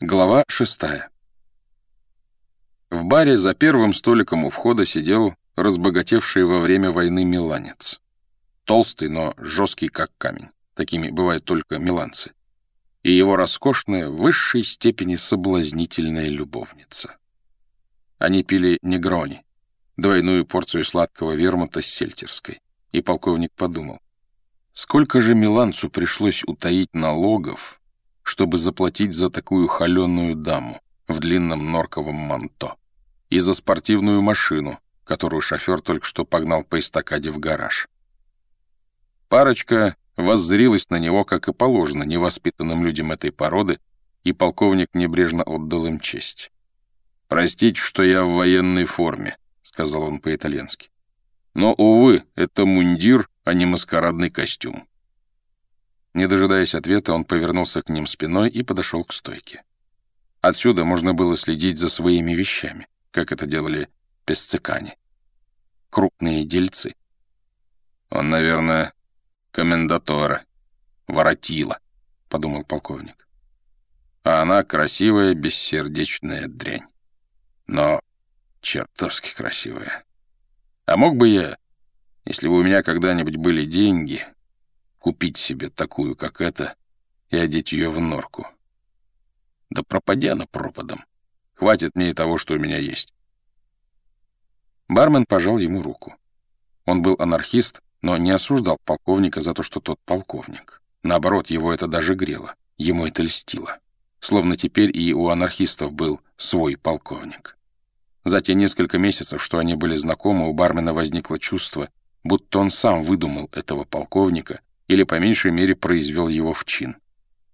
Глава шестая. В баре за первым столиком у входа сидел разбогатевший во время войны миланец. Толстый, но жесткий, как камень. Такими бывают только миланцы. И его роскошная, в высшей степени соблазнительная любовница. Они пили негрони, двойную порцию сладкого вермута с сельтерской. И полковник подумал, сколько же миланцу пришлось утаить налогов, чтобы заплатить за такую холеную даму в длинном норковом манто и за спортивную машину, которую шофер только что погнал по эстакаде в гараж. Парочка воззрилась на него, как и положено невоспитанным людям этой породы, и полковник небрежно отдал им честь. «Простите, что я в военной форме», — сказал он по-итальянски. «Но, увы, это мундир, а не маскарадный костюм». Не дожидаясь ответа, он повернулся к ним спиной и подошел к стойке. Отсюда можно было следить за своими вещами, как это делали песцикане. Крупные дельцы. Он, наверное, комендатора, воротила, — подумал полковник. А она красивая, бессердечная дрянь. Но чертовски красивая. А мог бы я, если бы у меня когда-нибудь были деньги, купить себе такую, как эта, и одеть ее в норку. Да пропадя на пропадом. Хватит мне и того, что у меня есть. Бармен пожал ему руку. Он был анархист, но не осуждал полковника за то, что тот полковник. Наоборот, его это даже грело, ему это льстило. Словно теперь и у анархистов был свой полковник. За те несколько месяцев, что они были знакомы, у бармена возникло чувство, будто он сам выдумал этого полковника или, по меньшей мере, произвел его в чин.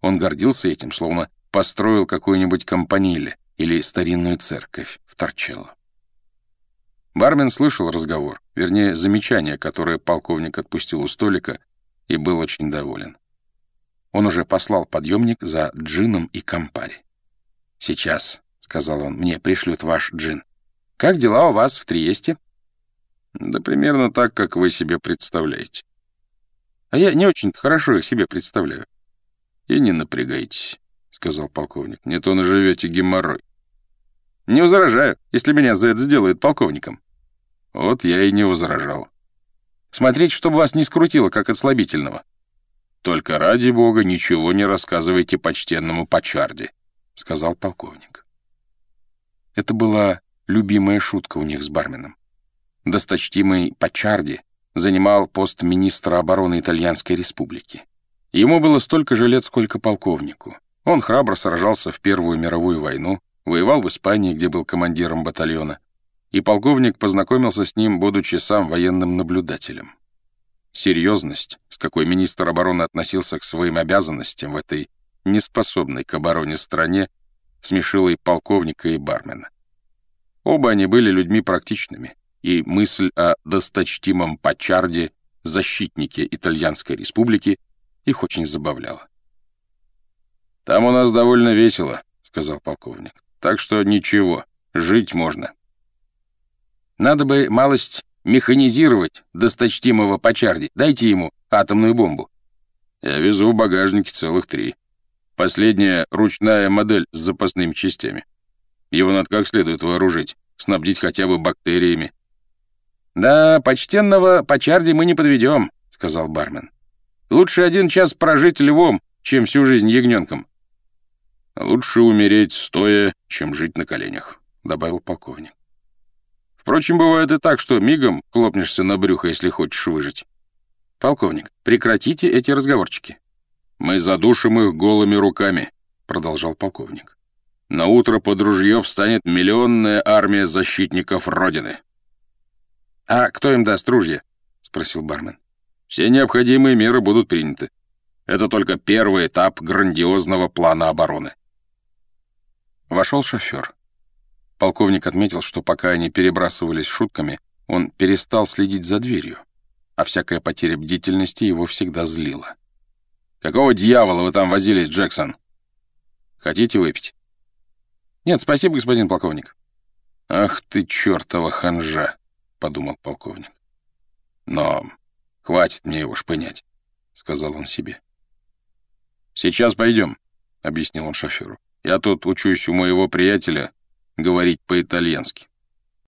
Он гордился этим, словно построил какую-нибудь компаниле или старинную церковь в Торчелло. Бармен слышал разговор, вернее, замечание, которое полковник отпустил у столика, и был очень доволен. Он уже послал подъемник за джином и компари. «Сейчас», — сказал он, — «мне пришлют ваш джин. Как дела у вас в Триесте?» «Да примерно так, как вы себе представляете. А я не очень хорошо их себе представляю. — И не напрягайтесь, — сказал полковник. — Не то наживете геморрой. — Не возражаю, если меня за это сделают полковником. — Вот я и не возражал. — Смотрите, чтобы вас не скрутило, как от слабительного. — Только ради бога ничего не рассказывайте почтенному Пачарде, — сказал полковник. Это была любимая шутка у них с барменом. Досточтимый Пачарди занимал пост министра обороны Итальянской республики. Ему было столько же лет, сколько полковнику. Он храбро сражался в Первую мировую войну, воевал в Испании, где был командиром батальона, и полковник познакомился с ним, будучи сам военным наблюдателем. Серьезность, с какой министр обороны относился к своим обязанностям в этой неспособной к обороне стране, смешила и полковника, и бармена. Оба они были людьми практичными, и мысль о досточтимом Пачарде, защитнике Итальянской республики, их очень забавляла. «Там у нас довольно весело», — сказал полковник. «Так что ничего, жить можно». «Надо бы малость механизировать досточтимого Пачарди. Дайте ему атомную бомбу». «Я везу в багажнике целых три. Последняя ручная модель с запасными частями. Его надо как следует вооружить, снабдить хотя бы бактериями, «Да, почтенного по чарде мы не подведем», — сказал бармен. «Лучше один час прожить львом, чем всю жизнь ягненком». «Лучше умереть стоя, чем жить на коленях», — добавил полковник. «Впрочем, бывает и так, что мигом хлопнешься на брюхо, если хочешь выжить». «Полковник, прекратите эти разговорчики». «Мы задушим их голыми руками», — продолжал полковник. «На утро под ружье встанет миллионная армия защитников Родины». «А кто им даст ружья?» — спросил бармен. «Все необходимые меры будут приняты. Это только первый этап грандиозного плана обороны». Вошел шофер. Полковник отметил, что пока они перебрасывались шутками, он перестал следить за дверью, а всякая потеря бдительности его всегда злила. «Какого дьявола вы там возились, Джексон? Хотите выпить?» «Нет, спасибо, господин полковник». «Ах ты чертова ханжа!» Подумал полковник. Но хватит мне его шпынять, сказал он себе. Сейчас пойдем, объяснил он шоферу. Я тут учусь у моего приятеля говорить по-итальянски.